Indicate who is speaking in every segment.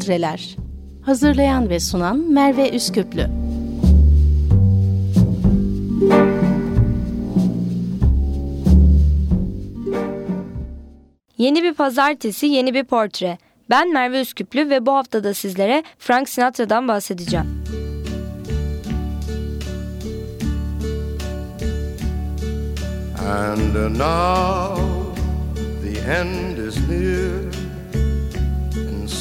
Speaker 1: Portreler Hazırlayan ve sunan Merve Üsküplü
Speaker 2: Yeni bir pazartesi, yeni bir portre. Ben Merve Üsküplü ve bu hafta da sizlere Frank Sinatra'dan bahsedeceğim.
Speaker 3: And now the end is near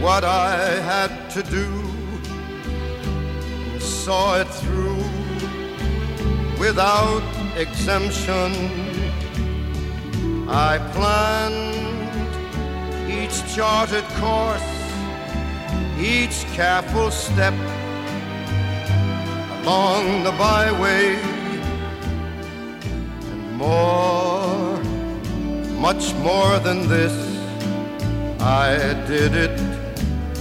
Speaker 3: what I had to do, and saw it through without exemption. I planned each charted course each careful step along the byway and more, much more than this, I did it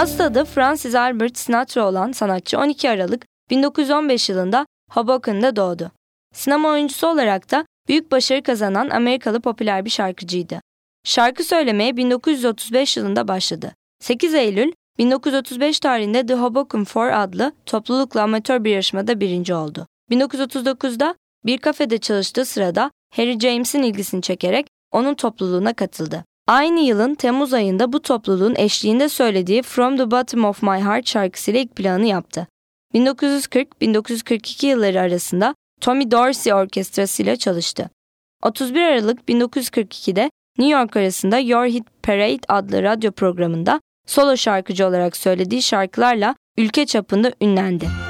Speaker 2: Asıl adı Francis Albert Sinatra olan sanatçı 12 Aralık 1915 yılında Hoboken'da doğdu. Sinema oyuncusu olarak da büyük başarı kazanan Amerikalı popüler bir şarkıcıydı. Şarkı söylemeye 1935 yılında başladı. 8 Eylül 1935 tarihinde The Hoboken Four adlı toplulukla amatör bir yarışmada birinci oldu. 1939'da bir kafede çalıştığı sırada Harry James'in ilgisini çekerek onun topluluğuna katıldı. Aynı yılın Temmuz ayında bu topluluğun eşliğinde söylediği From the Bottom of My Heart şarkısıyla ilk planı yaptı. 1940-1942 yılları arasında Tommy Dorsey Orkestrası ile çalıştı. 31 Aralık 1942'de New York arasında Your Hit Parade adlı radyo programında solo şarkıcı olarak söylediği şarkılarla ülke çapında ünlendi.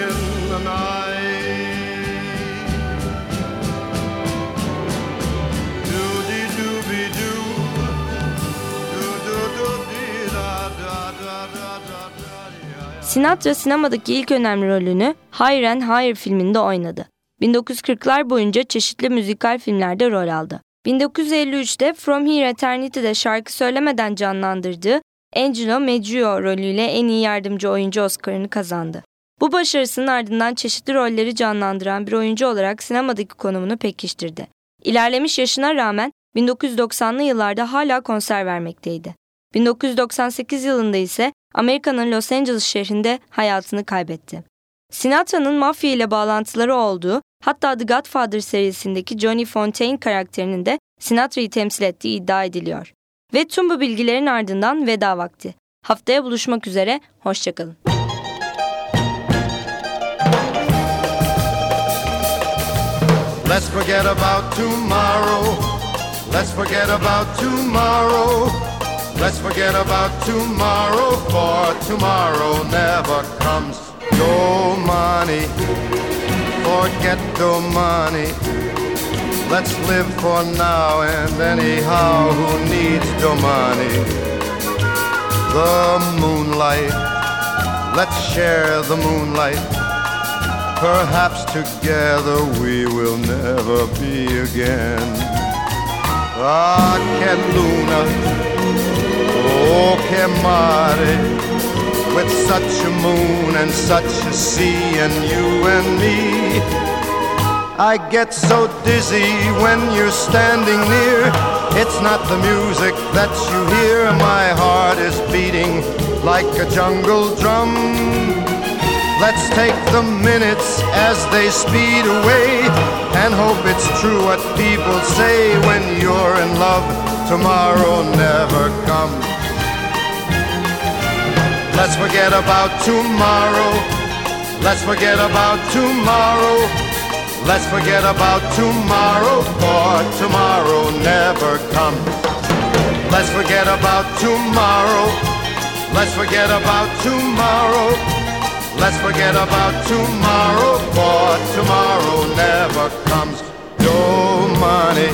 Speaker 2: Sinatra sinemadaki ilk önemli rolünü Higher and Higher filminde oynadı. 1940'lar boyunca çeşitli müzikal filmlerde rol aldı. 1953'te From Here Eternity'de şarkı söylemeden canlandırdığı Angelo Maggio rolüyle en iyi yardımcı oyuncu Oscar'ını kazandı. Bu başarısının ardından çeşitli rolleri canlandıran bir oyuncu olarak sinemadaki konumunu pekiştirdi. İlerlemiş yaşına rağmen 1990'lı yıllarda hala konser vermekteydi. 1998 yılında ise Amerika'nın Los Angeles şehrinde hayatını kaybetti. Sinatra'nın mafya ile bağlantıları olduğu, hatta The Godfather serisindeki Johnny Fontaine karakterinin de Sinatra'yı temsil ettiği iddia ediliyor. Ve tüm bu bilgilerin ardından veda vakti. Haftaya buluşmak üzere, hoşçakalın. Let's forget about tomorrow. Let's forget about tomorrow. Let's forget about tomorrow, for tomorrow never comes. No money, forget the money. Let's live for now and anyhow, who needs the money? The moonlight, let's share the moonlight. Perhaps together we will never be again. Ah, che with such a moon and such a sea and you and me. I get so dizzy when you're standing near. It's not the music that you hear, my heart is beating like a jungle drum.
Speaker 3: Let's take the minutes as they speed away and hope it's true what people say when you're in love. Tomorrow never comes. Let's forget about tomorrow. Let's forget about tomorrow. Let's forget about tomorrow, for tomorrow never comes. Let's forget about tomorrow. Let's forget about tomorrow. Let's forget about tomorrow, for tomorrow never comes. No money,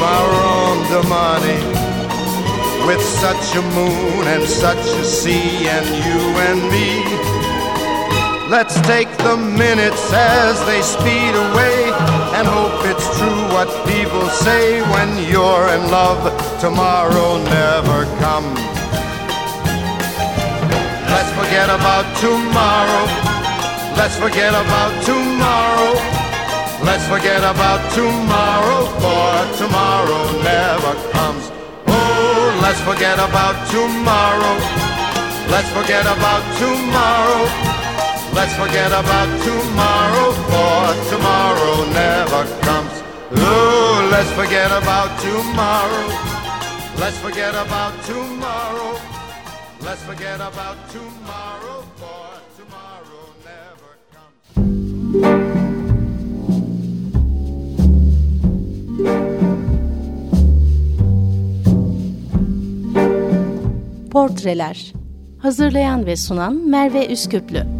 Speaker 3: my the money. With such a moon and such a sea, and you and me. Let's take the minutes as they speed away and hope it's true what people say when you're in love. Tomorrow never comes. Let's forget about tomorrow. Let's forget about tomorrow. Let's forget about tomorrow, for tomorrow never comes. Let's forget about tomorrow. Let's forget about tomorrow. Let's forget about tomorrow, for tomorrow never comes. Oh, let's forget about tomorrow. Let's forget about tomorrow. Let's forget about tomorrow
Speaker 1: Portreler Hazırlayan ve sunan Merve Üsküplü